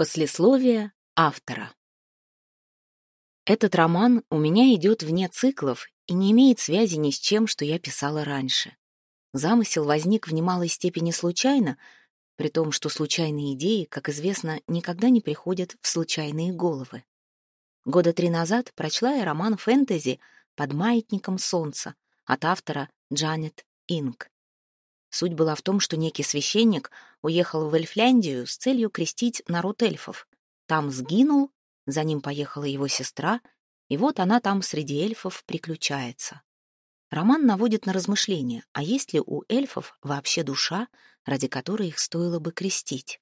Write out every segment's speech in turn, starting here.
Послесловие автора. Этот роман у меня идет вне циклов и не имеет связи ни с чем, что я писала раньше. Замысел возник в немалой степени случайно, при том, что случайные идеи, как известно, никогда не приходят в случайные головы. Года три назад прочла я роман фэнтези «Под маятником солнца» от автора Джанет Инг. Суть была в том, что некий священник уехал в Эльфляндию с целью крестить народ эльфов. Там сгинул, за ним поехала его сестра, и вот она там среди эльфов приключается. Роман наводит на размышления, а есть ли у эльфов вообще душа, ради которой их стоило бы крестить?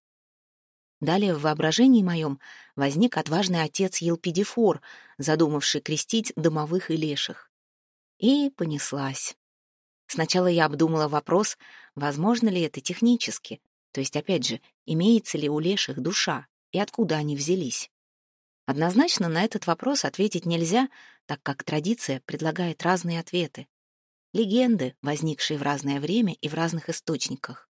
Далее в воображении моем возник отважный отец Елпидифор, задумавший крестить домовых и леших. И понеслась. Сначала я обдумала вопрос, возможно ли это технически, то есть, опять же, имеется ли у леших душа и откуда они взялись. Однозначно на этот вопрос ответить нельзя, так как традиция предлагает разные ответы. Легенды, возникшие в разное время и в разных источниках.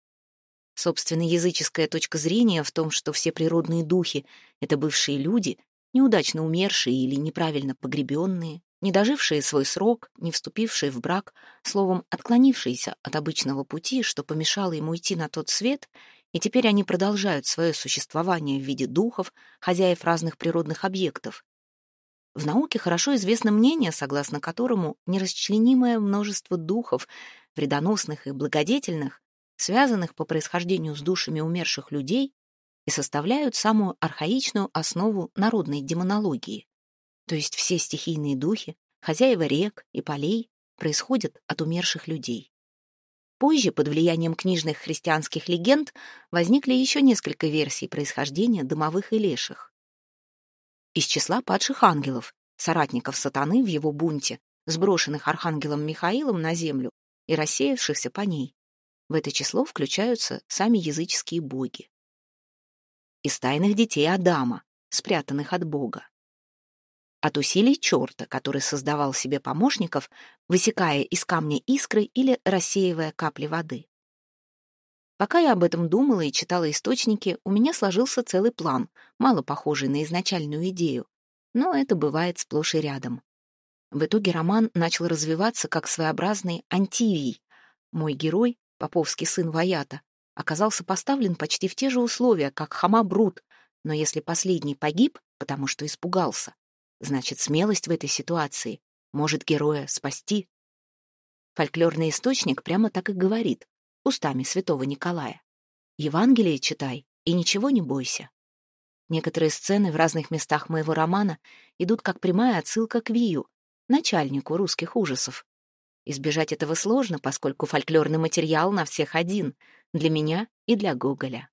Собственно, языческая точка зрения в том, что все природные духи — это бывшие люди, неудачно умершие или неправильно погребенные, не дожившие свой срок, не вступившие в брак, словом, отклонившиеся от обычного пути, что помешало ему идти на тот свет, и теперь они продолжают свое существование в виде духов, хозяев разных природных объектов. В науке хорошо известно мнение, согласно которому нерасчленимое множество духов, вредоносных и благодетельных, связанных по происхождению с душами умерших людей, и составляют самую архаичную основу народной демонологии. То есть все стихийные духи, хозяева рек и полей, происходят от умерших людей. Позже, под влиянием книжных христианских легенд, возникли еще несколько версий происхождения домовых и леших. Из числа падших ангелов, соратников сатаны в его бунте, сброшенных архангелом Михаилом на землю и рассеявшихся по ней. В это число включаются сами языческие боги. Из тайных детей Адама, спрятанных от Бога от усилий черта, который создавал себе помощников, высекая из камня искры или рассеивая капли воды. Пока я об этом думала и читала источники, у меня сложился целый план, мало похожий на изначальную идею, но это бывает сплошь и рядом. В итоге роман начал развиваться как своеобразный антивий. Мой герой, поповский сын Ваята, оказался поставлен почти в те же условия, как Хама Брут, но если последний погиб, потому что испугался, Значит, смелость в этой ситуации может героя спасти. Фольклорный источник прямо так и говорит, устами святого Николая. Евангелие читай и ничего не бойся. Некоторые сцены в разных местах моего романа идут как прямая отсылка к Вию, начальнику русских ужасов. Избежать этого сложно, поскольку фольклорный материал на всех один, для меня и для Гоголя.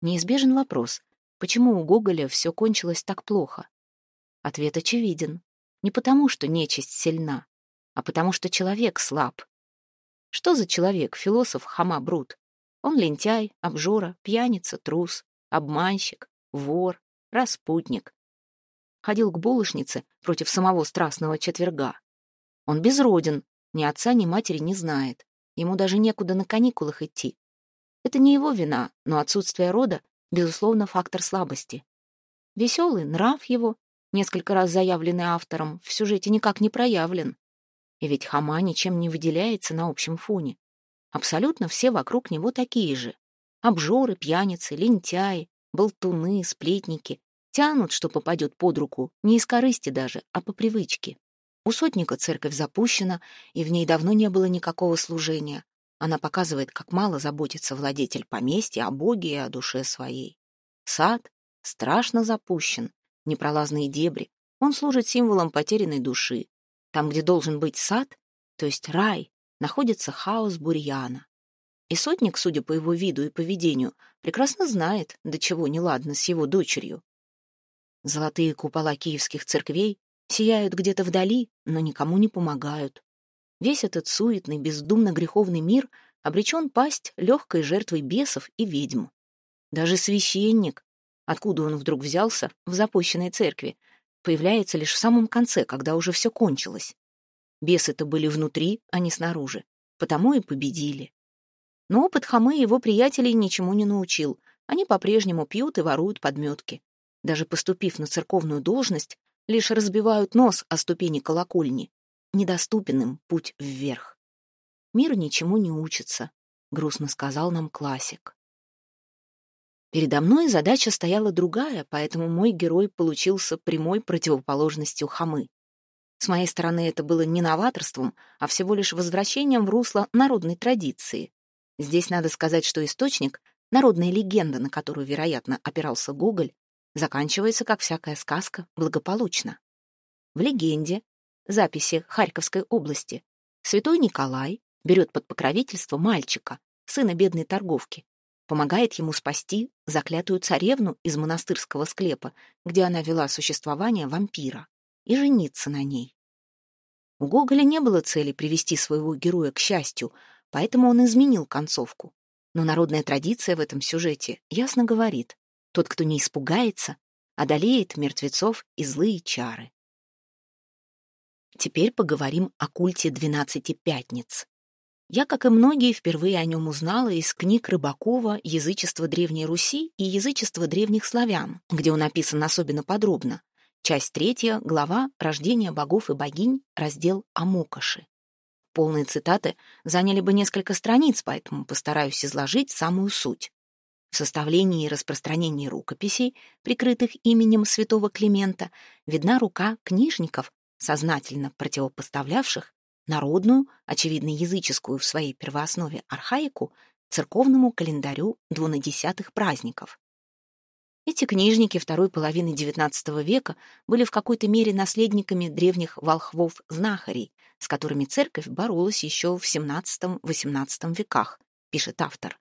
Неизбежен вопрос, почему у Гоголя все кончилось так плохо? Ответ очевиден. Не потому, что нечисть сильна, а потому, что человек слаб. Что за человек, философ Хама Брут? Он лентяй, обжора, пьяница, трус, обманщик, вор, распутник. Ходил к булочнице против самого страстного четверга. Он безроден, ни отца, ни матери не знает. Ему даже некуда на каникулах идти. Это не его вина, но отсутствие рода, безусловно, фактор слабости. Веселый нрав его, несколько раз заявленный автором, в сюжете никак не проявлен. И ведь Хама ничем не выделяется на общем фоне. Абсолютно все вокруг него такие же. Обжоры, пьяницы, лентяи, болтуны, сплетники. Тянут, что попадет под руку, не из корысти даже, а по привычке. У сотника церковь запущена, и в ней давно не было никакого служения. Она показывает, как мало заботится владетель поместья о Боге и о душе своей. Сад страшно запущен, непролазные дебри. Он служит символом потерянной души. Там, где должен быть сад, то есть рай, находится хаос бурьяна. И сотник, судя по его виду и поведению, прекрасно знает, до чего неладно с его дочерью. Золотые купола киевских церквей сияют где-то вдали, но никому не помогают. Весь этот суетный, бездумно греховный мир обречен пасть легкой жертвой бесов и ведьм. Даже священник, Откуда он вдруг взялся в запущенной церкви? Появляется лишь в самом конце, когда уже все кончилось. Бесы-то были внутри, а не снаружи. Потому и победили. Но опыт Хамы его приятелей ничему не научил. они по-прежнему пьют и воруют подметки. Даже поступив на церковную должность, лишь разбивают нос о ступени колокольни. Недоступен им путь вверх. Мир ничему не учится, грустно сказал нам классик. Передо мной задача стояла другая, поэтому мой герой получился прямой противоположностью хамы. С моей стороны это было не новаторством, а всего лишь возвращением в русло народной традиции. Здесь надо сказать, что источник, народная легенда, на которую, вероятно, опирался Гоголь, заканчивается, как всякая сказка, благополучно. В легенде, записи Харьковской области, святой Николай берет под покровительство мальчика, сына бедной торговки, помогает ему спасти заклятую царевну из монастырского склепа, где она вела существование вампира, и жениться на ней. У Гоголя не было цели привести своего героя к счастью, поэтому он изменил концовку. Но народная традиция в этом сюжете ясно говорит, тот, кто не испугается, одолеет мертвецов и злые чары. Теперь поговорим о культе двенадцати пятниц. Я, как и многие, впервые о нем узнала из книг Рыбакова «Язычество Древней Руси» и «Язычество древних славян», где он описан особенно подробно. Часть третья, глава «Рождение богов и богинь», раздел «Амокоши». Полные цитаты заняли бы несколько страниц, поэтому постараюсь изложить самую суть. В составлении и распространении рукописей, прикрытых именем святого Климента, видна рука книжников, сознательно противопоставлявших народную, очевидно языческую в своей первооснове архаику, церковному календарю двунадесятых праздников. Эти книжники второй половины XIX века были в какой-то мере наследниками древних волхвов-знахарей, с которыми церковь боролась еще в XVII-XVIII веках, пишет автор.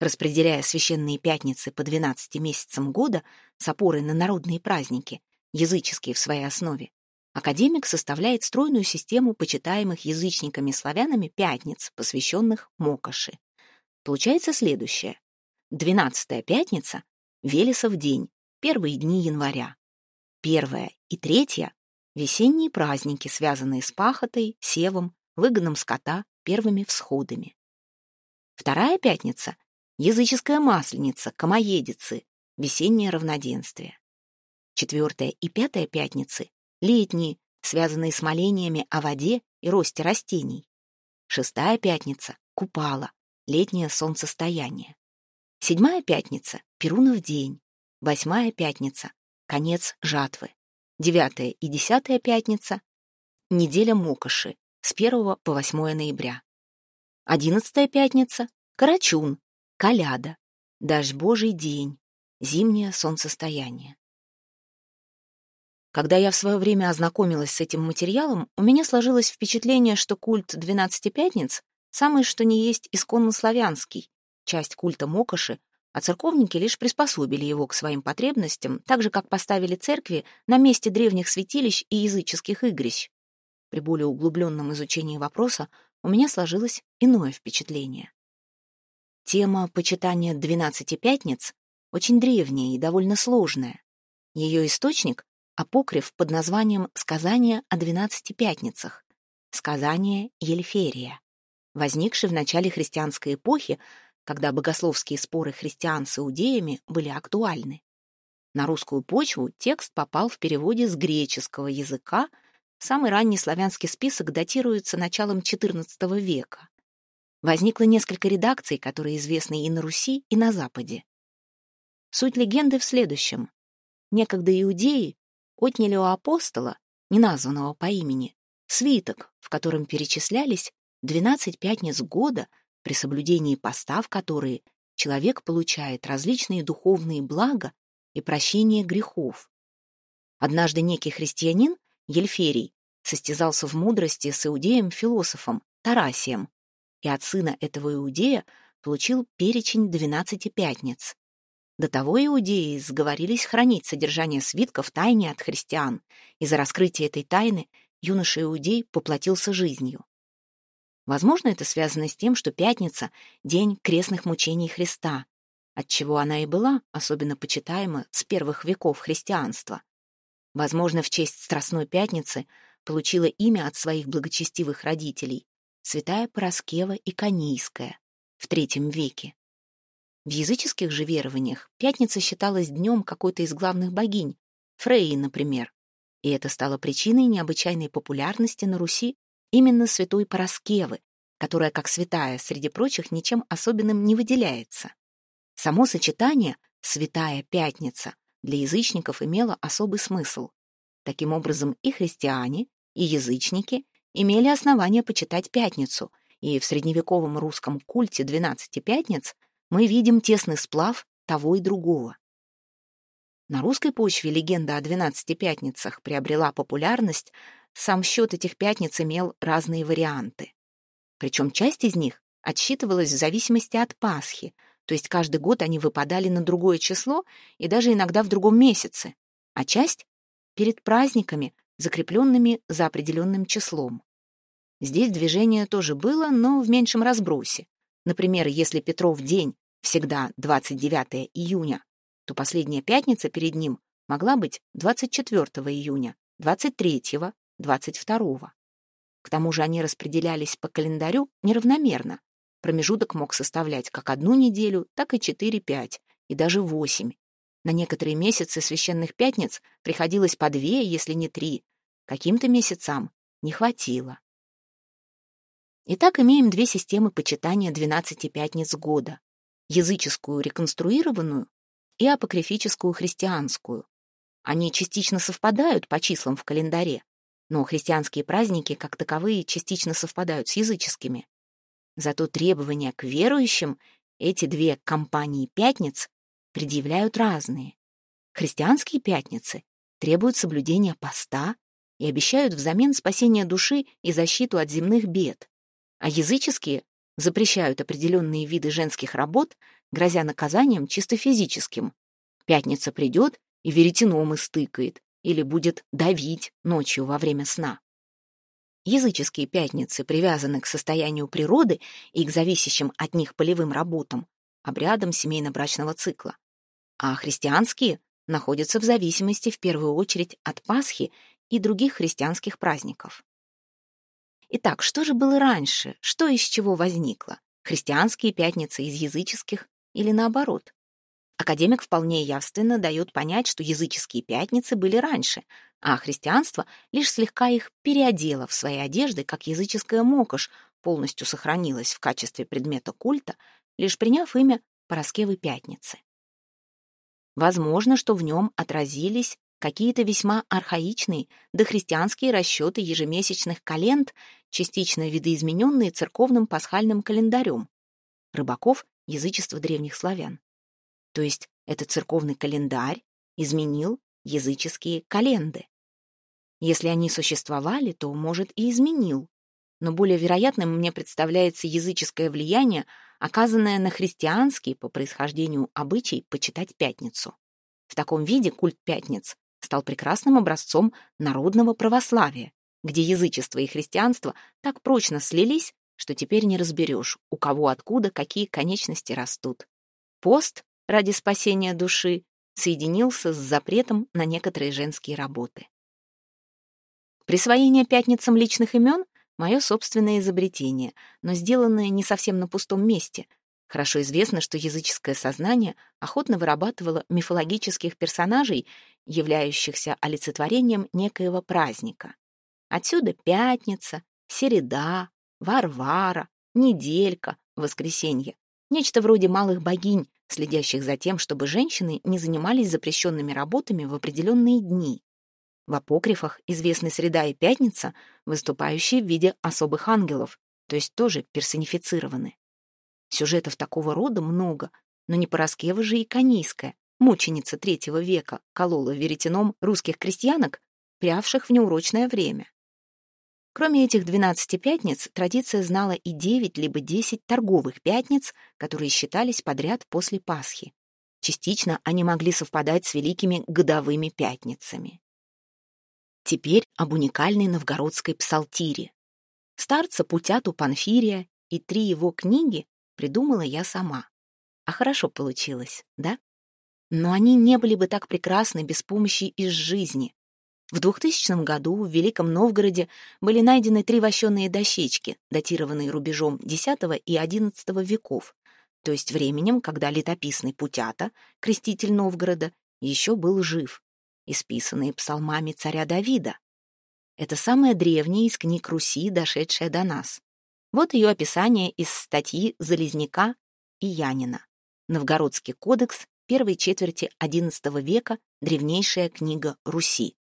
Распределяя священные пятницы по 12 месяцам года с опорой на народные праздники, языческие в своей основе, академик составляет стройную систему почитаемых язычниками-славянами пятниц, посвященных Мокоши. Получается следующее. Двенадцатая пятница — Велесов день, первые дни января. Первая и третья — весенние праздники, связанные с пахотой, севом, выгоном скота, первыми всходами. Вторая пятница — языческая масленица, комоедицы, весеннее равноденствие. Четвертая и пятая пятницы летние, связанные с молениями о воде и росте растений. Шестая пятница — Купала, летнее солнцестояние. Седьмая пятница — Перунов день. Восьмая пятница — конец жатвы. Девятая и десятая пятница — неделя Мокоши с 1 по 8 ноября. Одиннадцатая пятница — Карачун, Коляда, Дождь Божий день, зимнее солнцестояние. Когда я в свое время ознакомилась с этим материалом, у меня сложилось впечатление, что культ «Двенадцати пятниц» самый что ни есть исконно славянский, часть культа Мокоши, а церковники лишь приспособили его к своим потребностям, так же, как поставили церкви на месте древних святилищ и языческих игрищ. При более углубленном изучении вопроса у меня сложилось иное впечатление. Тема почитания «Двенадцати пятниц» очень древняя и довольно сложная. Ее источник апокриф под названием «Сказание о двенадцати пятницах», «Сказание Ельферия», возникший в начале христианской эпохи, когда богословские споры христиан с иудеями были актуальны. На русскую почву текст попал в переводе с греческого языка, самый ранний славянский список датируется началом XIV века. Возникло несколько редакций, которые известны и на Руси, и на Западе. Суть легенды в следующем. Некогда иудеи отняли у апостола, неназванного по имени, свиток, в котором перечислялись 12 пятниц года, при соблюдении поста, в которые человек получает различные духовные блага и прощение грехов. Однажды некий христианин, Ельферий, состязался в мудрости с иудеем-философом Тарасием, и от сына этого иудея получил перечень двенадцати пятниц. До того иудеи сговорились хранить содержание свитка в тайне от христиан, и за раскрытие этой тайны юноша-иудей поплатился жизнью. Возможно, это связано с тем, что пятница — день крестных мучений Христа, отчего она и была особенно почитаема с первых веков христианства. Возможно, в честь Страстной Пятницы получила имя от своих благочестивых родителей святая Пороскева Иконийская в III веке. В языческих же верованиях пятница считалась днем какой-то из главных богинь, Фрейи, например. И это стало причиной необычайной популярности на Руси именно святой Пороскевы, которая, как святая, среди прочих, ничем особенным не выделяется. Само сочетание «святая пятница» для язычников имело особый смысл. Таким образом, и христиане, и язычники имели основания почитать пятницу, и в средневековом русском культе двенадцати пятниц мы видим тесный сплав того и другого. На русской почве легенда о двенадцати пятницах приобрела популярность, сам счет этих пятниц имел разные варианты. Причем часть из них отсчитывалась в зависимости от Пасхи, то есть каждый год они выпадали на другое число и даже иногда в другом месяце, а часть — перед праздниками, закрепленными за определенным числом. Здесь движение тоже было, но в меньшем разбросе. Например, если Петров день всегда 29 июня, то последняя пятница перед ним могла быть 24 июня, 23, 22. К тому же они распределялись по календарю неравномерно. Промежуток мог составлять как одну неделю, так и 4-5, и даже 8. На некоторые месяцы священных пятниц приходилось по две, если не три. Каким-то месяцам не хватило. Итак, имеем две системы почитания 12 пятниц года. Языческую реконструированную и апокрифическую христианскую. Они частично совпадают по числам в календаре, но христианские праздники, как таковые, частично совпадают с языческими. Зато требования к верующим эти две компании пятниц предъявляют разные. Христианские пятницы требуют соблюдения поста и обещают взамен спасение души и защиту от земных бед, а языческие запрещают определенные виды женских работ, грозя наказанием чисто физическим. Пятница придет и веретеном истыкает или будет давить ночью во время сна. Языческие пятницы привязаны к состоянию природы и к зависящим от них полевым работам, обрядам семейно-брачного цикла, а христианские находятся в зависимости в первую очередь от Пасхи и других христианских праздников. Итак, что же было раньше? Что из чего возникло? Христианские пятницы из языческих или наоборот? Академик вполне явственно дает понять, что языческие пятницы были раньше, а христианство лишь слегка их переодело в свои одежды, как языческая мокошь полностью сохранилась в качестве предмета культа, лишь приняв имя Пороскевы Пятницы. Возможно, что в нем отразились какие-то весьма архаичные дохристианские расчеты ежемесячных календ, частично видоизмененные церковным пасхальным календарем. Рыбаков — язычество древних славян. То есть этот церковный календарь изменил языческие календы. Если они существовали, то, может, и изменил. Но более вероятным мне представляется языческое влияние, оказанное на христианский по происхождению обычай почитать пятницу. В таком виде культ пятниц стал прекрасным образцом народного православия, где язычество и христианство так прочно слились, что теперь не разберешь, у кого откуда какие конечности растут. Пост ради спасения души соединился с запретом на некоторые женские работы. Присвоение пятницам личных имен — мое собственное изобретение, но сделанное не совсем на пустом месте — Хорошо известно, что языческое сознание охотно вырабатывало мифологических персонажей, являющихся олицетворением некоего праздника. Отсюда пятница, середа, Варвара, неделька, воскресенье. Нечто вроде малых богинь, следящих за тем, чтобы женщины не занимались запрещенными работами в определенные дни. В апокрифах известны среда и пятница, выступающие в виде особых ангелов, то есть тоже персонифицированы. Сюжетов такого рода много, но не Пороскева же и Канийская, мученица третьего века, колола веретеном русских крестьянок, прявших в неурочное время. Кроме этих 12 пятниц, традиция знала и 9 либо 10 торговых пятниц, которые считались подряд после Пасхи. Частично они могли совпадать с великими годовыми пятницами. Теперь об уникальной новгородской псалтире. Старца Путяту Панфирия и три его книги придумала я сама. А хорошо получилось, да? Но они не были бы так прекрасны без помощи из жизни. В 2000 году в Великом Новгороде были найдены три вощеные дощечки, датированные рубежом X и XI веков. то есть временем, когда летописный Путята, креститель Новгорода, еще был жив, исписанные псалмами царя Давида. Это самая древняя из книг Руси, дошедшая до нас. Вот ее описание из статьи Залезняка и Янина. Новгородский кодекс первой четверти XI века, древнейшая книга Руси.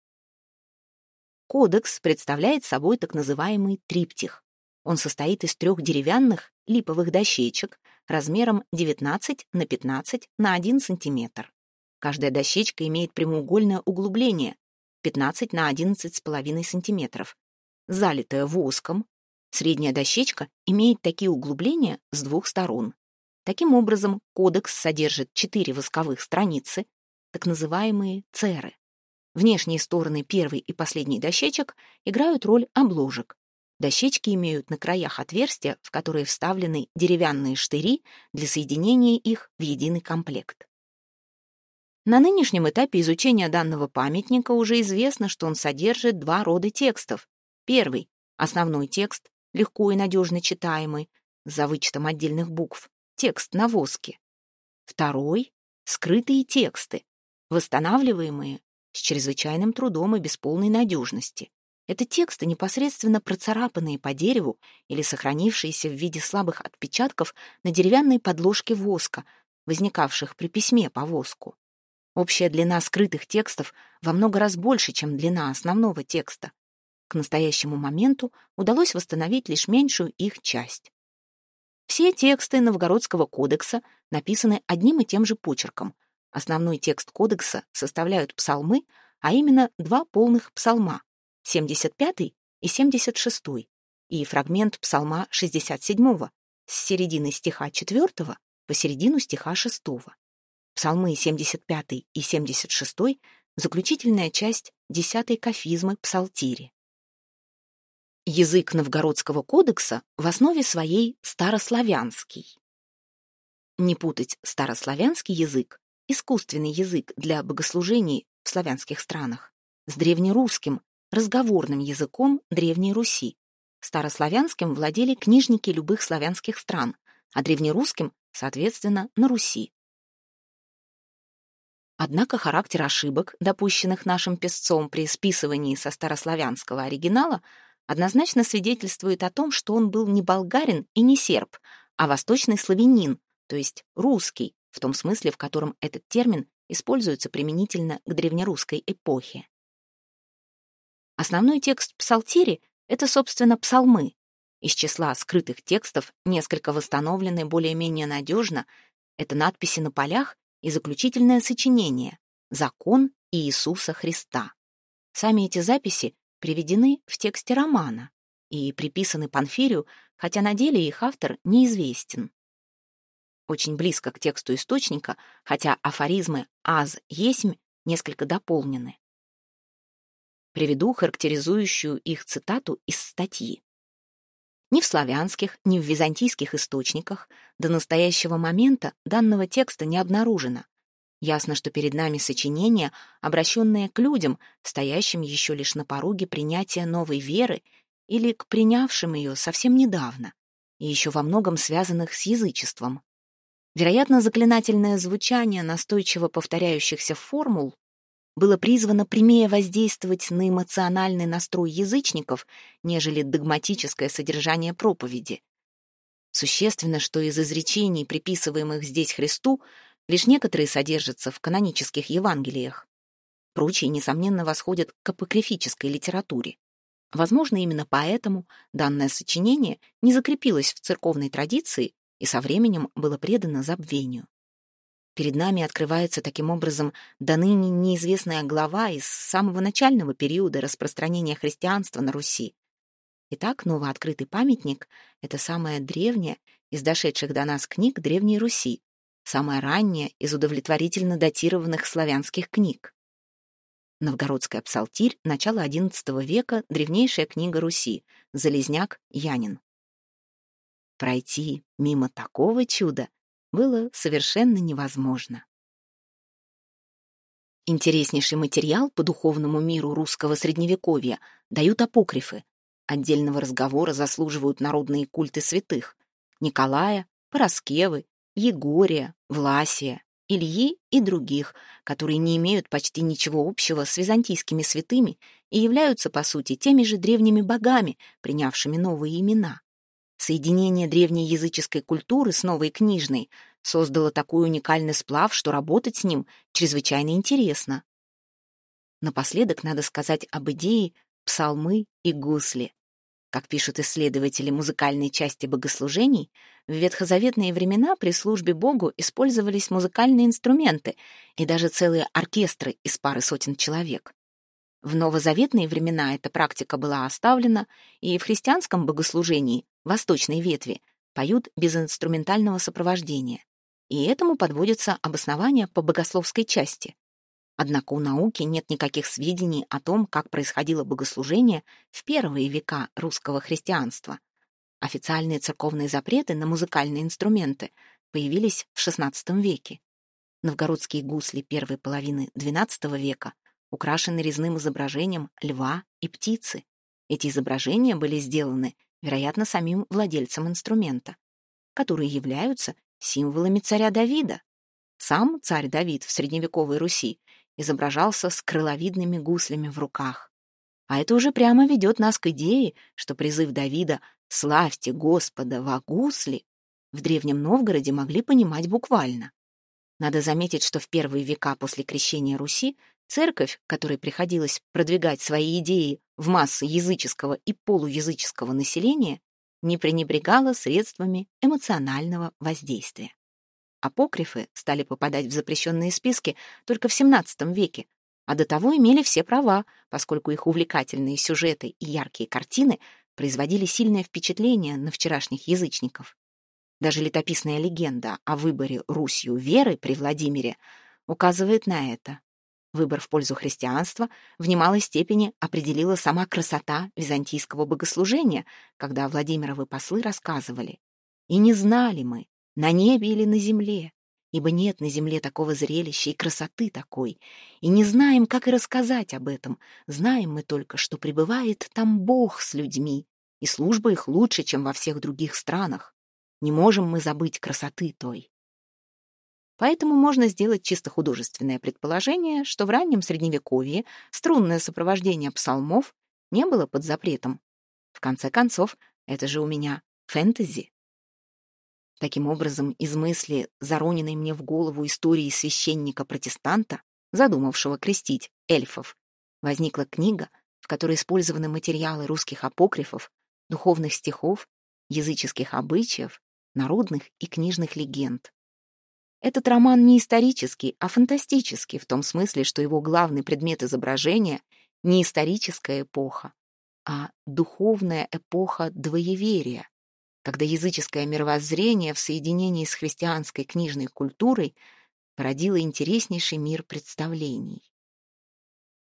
Кодекс представляет собой так называемый триптих. Он состоит из трех деревянных липовых дощечек размером 19 на 15 на 1 см. Каждая дощечка имеет прямоугольное углубление 15 на 11,5 см, залитое воском. Средняя дощечка имеет такие углубления с двух сторон. Таким образом, кодекс содержит четыре восковых страницы, так называемые церы. Внешние стороны первой и последней дощечек играют роль обложек. Дощечки имеют на краях отверстия, в которые вставлены деревянные штыри для соединения их в единый комплект. На нынешнем этапе изучения данного памятника уже известно, что он содержит два рода текстов. Первый — основной текст, легко и надежно читаемый, за вычетом отдельных букв, текст на воске. Второй — скрытые тексты, восстанавливаемые с чрезвычайным трудом и без полной надежности. Это тексты, непосредственно процарапанные по дереву или сохранившиеся в виде слабых отпечатков на деревянной подложке воска, возникавших при письме по воску. Общая длина скрытых текстов во много раз больше, чем длина основного текста. К настоящему моменту удалось восстановить лишь меньшую их часть. Все тексты Новгородского кодекса написаны одним и тем же почерком, Основной текст кодекса составляют псалмы, а именно два полных псалма — 75 и 76, и фрагмент псалма 67 с середины стиха 4 по середину стиха 6. Псалмы 75 и 76 — заключительная часть 10 кафизмы псалтири. Язык Новгородского кодекса в основе своей старославянский. Не путать старославянский язык искусственный язык для богослужений в славянских странах, с древнерусским, разговорным языком Древней Руси. Старославянским владели книжники любых славянских стран, а древнерусским, соответственно, на Руси. Однако характер ошибок, допущенных нашим песцом при списывании со старославянского оригинала, однозначно свидетельствует о том, что он был не болгарин и не серб, а восточный славянин, то есть русский, в том смысле, в котором этот термин используется применительно к древнерусской эпохе. Основной текст псалтири — это, собственно, псалмы. Из числа скрытых текстов несколько восстановлены более-менее надежно. Это надписи на полях и заключительное сочинение «Закон Иисуса Христа». Сами эти записи приведены в тексте романа и приписаны Панфирию, хотя на деле их автор неизвестен очень близко к тексту источника, хотя афоризмы «аз есмь» несколько дополнены. Приведу характеризующую их цитату из статьи. Ни в славянских, ни в византийских источниках до настоящего момента данного текста не обнаружено. Ясно, что перед нами сочинение, обращенное к людям, стоящим еще лишь на пороге принятия новой веры или к принявшим ее совсем недавно, и еще во многом связанных с язычеством. Вероятно, заклинательное звучание настойчиво повторяющихся формул было призвано прямее воздействовать на эмоциональный настрой язычников, нежели догматическое содержание проповеди. Существенно, что из изречений, приписываемых здесь Христу, лишь некоторые содержатся в канонических Евангелиях. Прочие, несомненно, восходят к апокрифической литературе. Возможно, именно поэтому данное сочинение не закрепилось в церковной традиции и со временем было предано забвению. Перед нами открывается таким образом до ныне неизвестная глава из самого начального периода распространения христианства на Руси. Итак, новооткрытый памятник — это самая древняя из дошедших до нас книг Древней Руси, самая ранняя из удовлетворительно датированных славянских книг. Новгородская псалтирь, начало XI века, древнейшая книга Руси, Залезняк, Янин. Пройти мимо такого чуда было совершенно невозможно. Интереснейший материал по духовному миру русского средневековья дают апокрифы. Отдельного разговора заслуживают народные культы святых — Николая, Пороскевы, Егория, Власия, Ильи и других, которые не имеют почти ничего общего с византийскими святыми и являются, по сути, теми же древними богами, принявшими новые имена. Соединение древней языческой культуры с новой книжной создало такой уникальный сплав, что работать с ним чрезвычайно интересно. Напоследок надо сказать об идее псалмы и гусли. Как пишут исследователи музыкальной части богослужений, в ветхозаветные времена при службе Богу использовались музыкальные инструменты и даже целые оркестры из пары сотен человек. В новозаветные времена эта практика была оставлена, и в христианском богослужении, восточной ветви, поют без инструментального сопровождения. И этому подводятся обоснования по богословской части. Однако у науки нет никаких сведений о том, как происходило богослужение в первые века русского христианства. Официальные церковные запреты на музыкальные инструменты появились в XVI веке. Новгородские гусли первой половины XII века украшены резным изображением льва и птицы. Эти изображения были сделаны, вероятно, самим владельцем инструмента, которые являются символами царя Давида. Сам царь Давид в средневековой Руси изображался с крыловидными гуслями в руках. А это уже прямо ведет нас к идее, что призыв Давида «Славьте Господа во гусли» в Древнем Новгороде могли понимать буквально. Надо заметить, что в первые века после крещения Руси церковь, которой приходилось продвигать свои идеи в массы языческого и полуязыческого населения, не пренебрегала средствами эмоционального воздействия. Апокрифы стали попадать в запрещенные списки только в XVII веке, а до того имели все права, поскольку их увлекательные сюжеты и яркие картины производили сильное впечатление на вчерашних язычников. Даже летописная легенда о выборе Русью веры при Владимире указывает на это. Выбор в пользу христианства в немалой степени определила сама красота византийского богослужения, когда Владимировы послы рассказывали. «И не знали мы, на небе или на земле, ибо нет на земле такого зрелища и красоты такой, и не знаем, как и рассказать об этом, знаем мы только, что пребывает там Бог с людьми, и служба их лучше, чем во всех других странах. Не можем мы забыть красоты той. Поэтому можно сделать чисто художественное предположение, что в раннем Средневековье струнное сопровождение псалмов не было под запретом. В конце концов, это же у меня фэнтези. Таким образом, из мысли, зароненной мне в голову истории священника-протестанта, задумавшего крестить эльфов, возникла книга, в которой использованы материалы русских апокрифов, духовных стихов, языческих обычаев, народных и книжных легенд. Этот роман не исторический, а фантастический, в том смысле, что его главный предмет изображения — не историческая эпоха, а духовная эпоха двоеверия, когда языческое мировоззрение в соединении с христианской книжной культурой породило интереснейший мир представлений.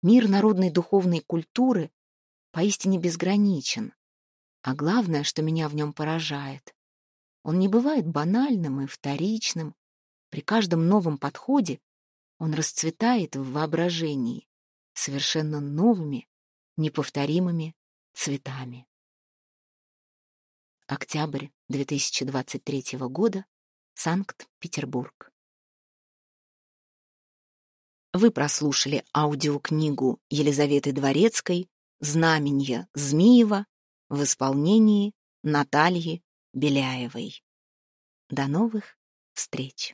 Мир народной духовной культуры поистине безграничен, а главное, что меня в нем поражает, он не бывает банальным и вторичным, при каждом новом подходе он расцветает в воображении совершенно новыми, неповторимыми цветами. Октябрь 2023 года. Санкт-Петербург. Вы прослушали аудиокнигу Елизаветы Дворецкой «Знаменья Змиева» в исполнении Натальи Беляевой. До новых встреч!